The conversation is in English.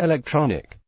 electronic.